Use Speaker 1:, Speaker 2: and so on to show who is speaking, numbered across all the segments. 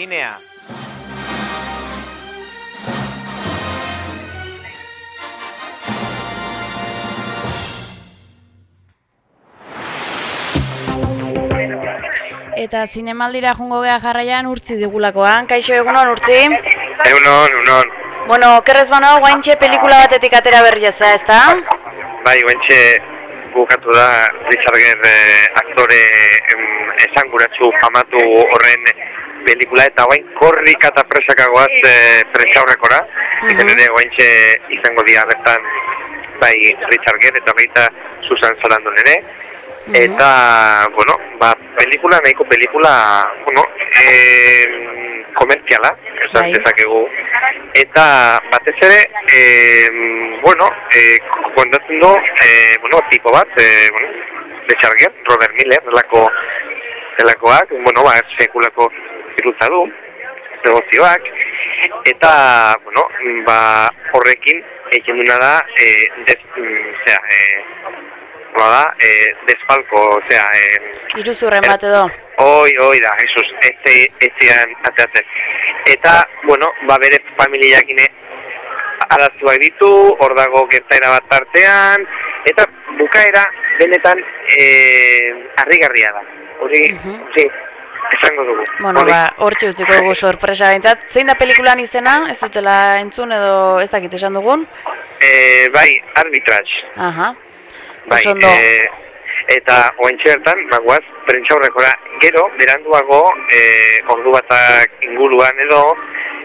Speaker 1: zinea.
Speaker 2: Eta zinemaldira jungo geha jarraian urtzi digulakoan. Kaixo egunon urtzi?
Speaker 3: Egunon, egunon.
Speaker 2: Bueno, kerrez bano, guaintxe pelikula batetik atera berria za, ezta?
Speaker 3: Bai, guaintxe bukatu da Richard Gere eh, aktore em, esanguratsu famatu horren pelikula eta guain korrika eta presakagoaz eh, prentxaurrekora.
Speaker 2: Mhm.
Speaker 3: Izan ere guaintxe izango dira bertan bai Richard Gere eta baita Susan Sarandon ere.
Speaker 2: Mhm.
Speaker 3: Eta, bueno, ba, pelikula, nahiko pelikula, bueno, eh, komertziala, esan
Speaker 2: Bai.
Speaker 3: dezakegu. Eta, batez ere, eh, bueno, eh, kontatzen du, eh, bueno, tipo bat, eh, bueno, Richard Gere, Robert Miller, delako, delakoak, bueno, ba, sekulako zirutza du, negozioak, eta, bueno, ba, horrekin, egin duna da, eh, des, mm, zera, eh, nola da, eh, desfalko, osea, eh,
Speaker 2: Iruzurren bat edo.
Speaker 3: Oi, oi da, Jesus, ez etzean ateatzen. Eta, bueno, ba bere familiakine arazuak ditu, hor dago gertaera bat tartean, eta bukaera benetan eh, harrigarria da. Hori,
Speaker 2: Mhm.
Speaker 3: sí, esango dugu.
Speaker 2: Bueno, ba, hortxe utziko dugu sorpresa bintzat. Zein da pelikulan izena? Ez dutela entzun edo ez dakit esan dugun?
Speaker 3: eh, bai, arbitrage.
Speaker 2: Aha.
Speaker 3: Bai,
Speaker 2: Oso ondo.
Speaker 3: eh, eta oaintxe bertan, bagoaz, prentxaurrekora, gero, beranduago, eh, ordu batak inguruan edo,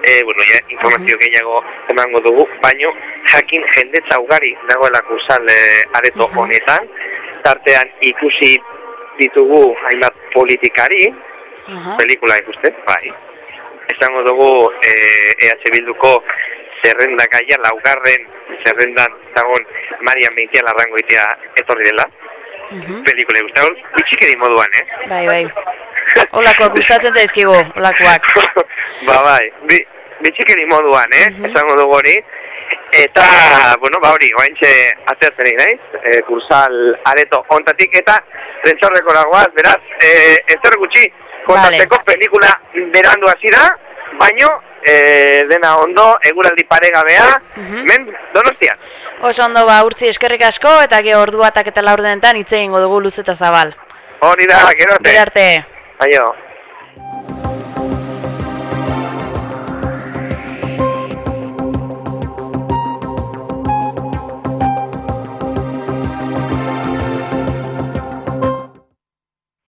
Speaker 3: eh, bueno, ja, informazio gehiago emango dugu, baino, jakin jendetza ugari dagoelako uzal eh, areto honetan, tartean ikusi ditugu hainbat politikari,
Speaker 2: Aha.
Speaker 3: pelikula ikusten, bai. Esango dugu eh, EH Bilduko zerrendakaia laugarren zerrendan dagoen Marian Meitia larrango itea etorri dela.
Speaker 2: Mhm.
Speaker 3: Pelikula ikusten, bitxikeri moduan, eh?
Speaker 2: Bai, bai. Olakoak gustatzen zaizkigu, olakoak.
Speaker 3: ba, bai, bi, bitxikeri moduan, eh?
Speaker 2: Mhm.
Speaker 3: Esango dugu hori. Eta, bueno, ba hori, oaintxe atzeratzen egin naiz, e, kursal areto ontatik, eta rentxorreko dagoaz, beraz, e, ezer gutxi, kontatzeko pelikula berandu hasi da, baino, e, dena ondo, eguraldi paregabea,
Speaker 2: Mhm.
Speaker 3: men donostian.
Speaker 2: Oso ondo ba, urtzi eskerrik asko eta ge ordu batak eta laurdenetan hitz egingo dugu luze eta zabal.
Speaker 3: Hori da, gero arte.
Speaker 2: Gero arte.
Speaker 3: Aio.